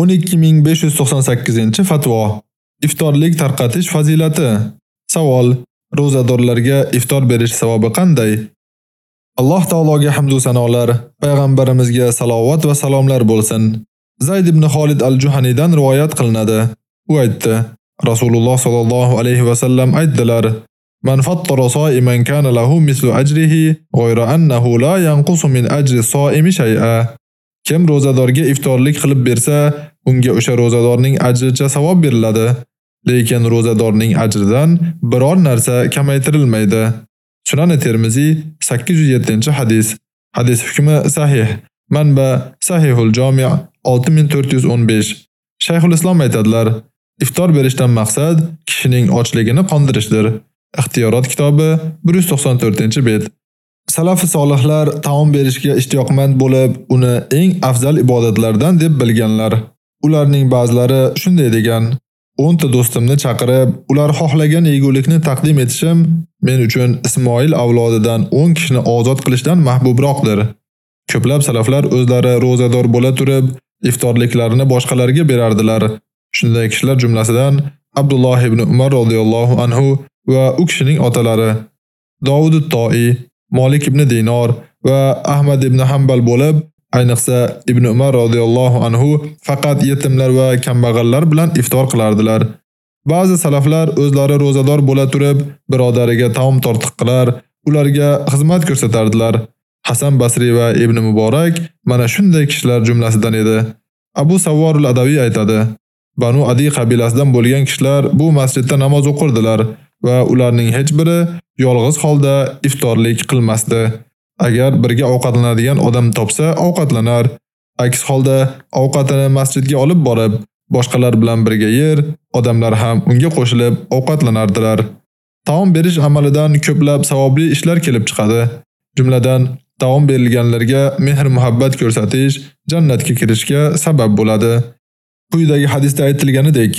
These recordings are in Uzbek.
12598-fatvo. Iftorlik tarqatish fazilati. Savol: Ro'zadorlarga iftor berish savobi qanday? Alloh taologa hamd va sanolar, payg'ambarimizga salovat va salomlar bo'lsin. Zayd ibn Xolid al-Juhanidan rivoyat qilinadi. U aytdi: Rasululloh sallallohu alayhi va sallam aytdilar: Man fattara so'iman kana lahu mislu ajrihi, ghayra annahu la yanqusu min ajri so'imi shay'a. Kim ro'zadorga iftorlik qilib bersa, unga o'sha ro'zadorning ajricha savob beriladi, lekin ro'zadorning ajridan biror narsa kamaytirilmaydi. Sunan Termiziy 807-hadis. Hadis hukmi sahih. Manba Sahihul Jami' 6415. Shayxul Islom aytadilar: Iftor berishdan maqsad kishining ochligini qondirishdir. Ixtiyorot kitobi 194-bet. Salafi solihlar taom berishga ishtiyoqmand bo'lib, uni eng afzal ibodatlardan deb bilganlar. Ularning ba'zilari shunday degan: 10 ta do'stimni chaqirib, ular xohlagan yegulikni taqdim etishim men uchun Ismoil avlodidan 10 kishini ozod qilishdan mahbubroqdir. Ko'plab salaflar o'zlari ro'zador bo'la turib, iftorliklarini boshqalarga berardilar. Shunday kishilar jumlasidan Abdulloh ibn Umar radhiyallohu anhu va u kishining otalari Davud at-To'i, Malik ibn Dinor va Ahmad ibn Hanbal bo'lib, ayniqsa Ibn Umar radhiyallohu anhu faqat yetimlar va kambag'allar bilan iftor qilardilar. Ba'zi salaflar o'zlari ro'zador bo'la turib, birodariga taom tortiq qilar, ularga xizmat ko'rsatardilar. Hasan Basri va Ibn Muborak mana shunday kishilar jumlasidan edi. Abu Savvar al-Adaviy aytadi: Banu Adi qabilasidan bo'lgan kishilar bu masjidda namoz o'qirdilar va ularning hech biri yolg'iz holda iftorlik qilmasdi. Agar birga ovqatlanadigan odam topsa, ovqatlanar. Aks holda ovqatini masjidga olib borib, boshqalar bilan birga yer, odamlar ham unga qo'shilib ovqatlanardilar. Taom berish amalidan ko'plab savobli ishlar kelib chiqadi. Jumladan, taom berilganlarga mehr-muhabbat ko'rsatish jannatga kirishga sabab bo'ladi. Quyidagi hadisda aytilganidek,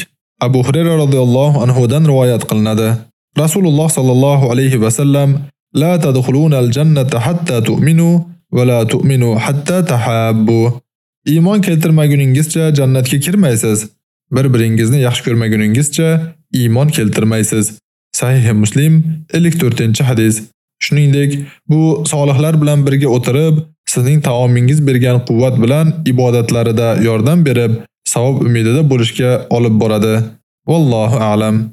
Abu Hurayra radhiyallohu anhu dan rivoyat qilinadi. Rasululloh sallallohu alayhi va sallam La tadkhuluna al-jannata hatta tu'minu va la tu'minu hatta tahabbu. Iymon keltirmaguningizcha jannatga kirmaysiz. Bir-biringizni yaxshi ko'rmaguningizcha iymon keltirmaysiz. Sahih Muslim 54-hadis. Shuningdek, bu solihlar bilan birga o'tirib, sizning taomingiz bergan quvvat bilan ibodatlarida yordam berib, savob umidida bo'lishga olib boradi. Vallohu a'lam.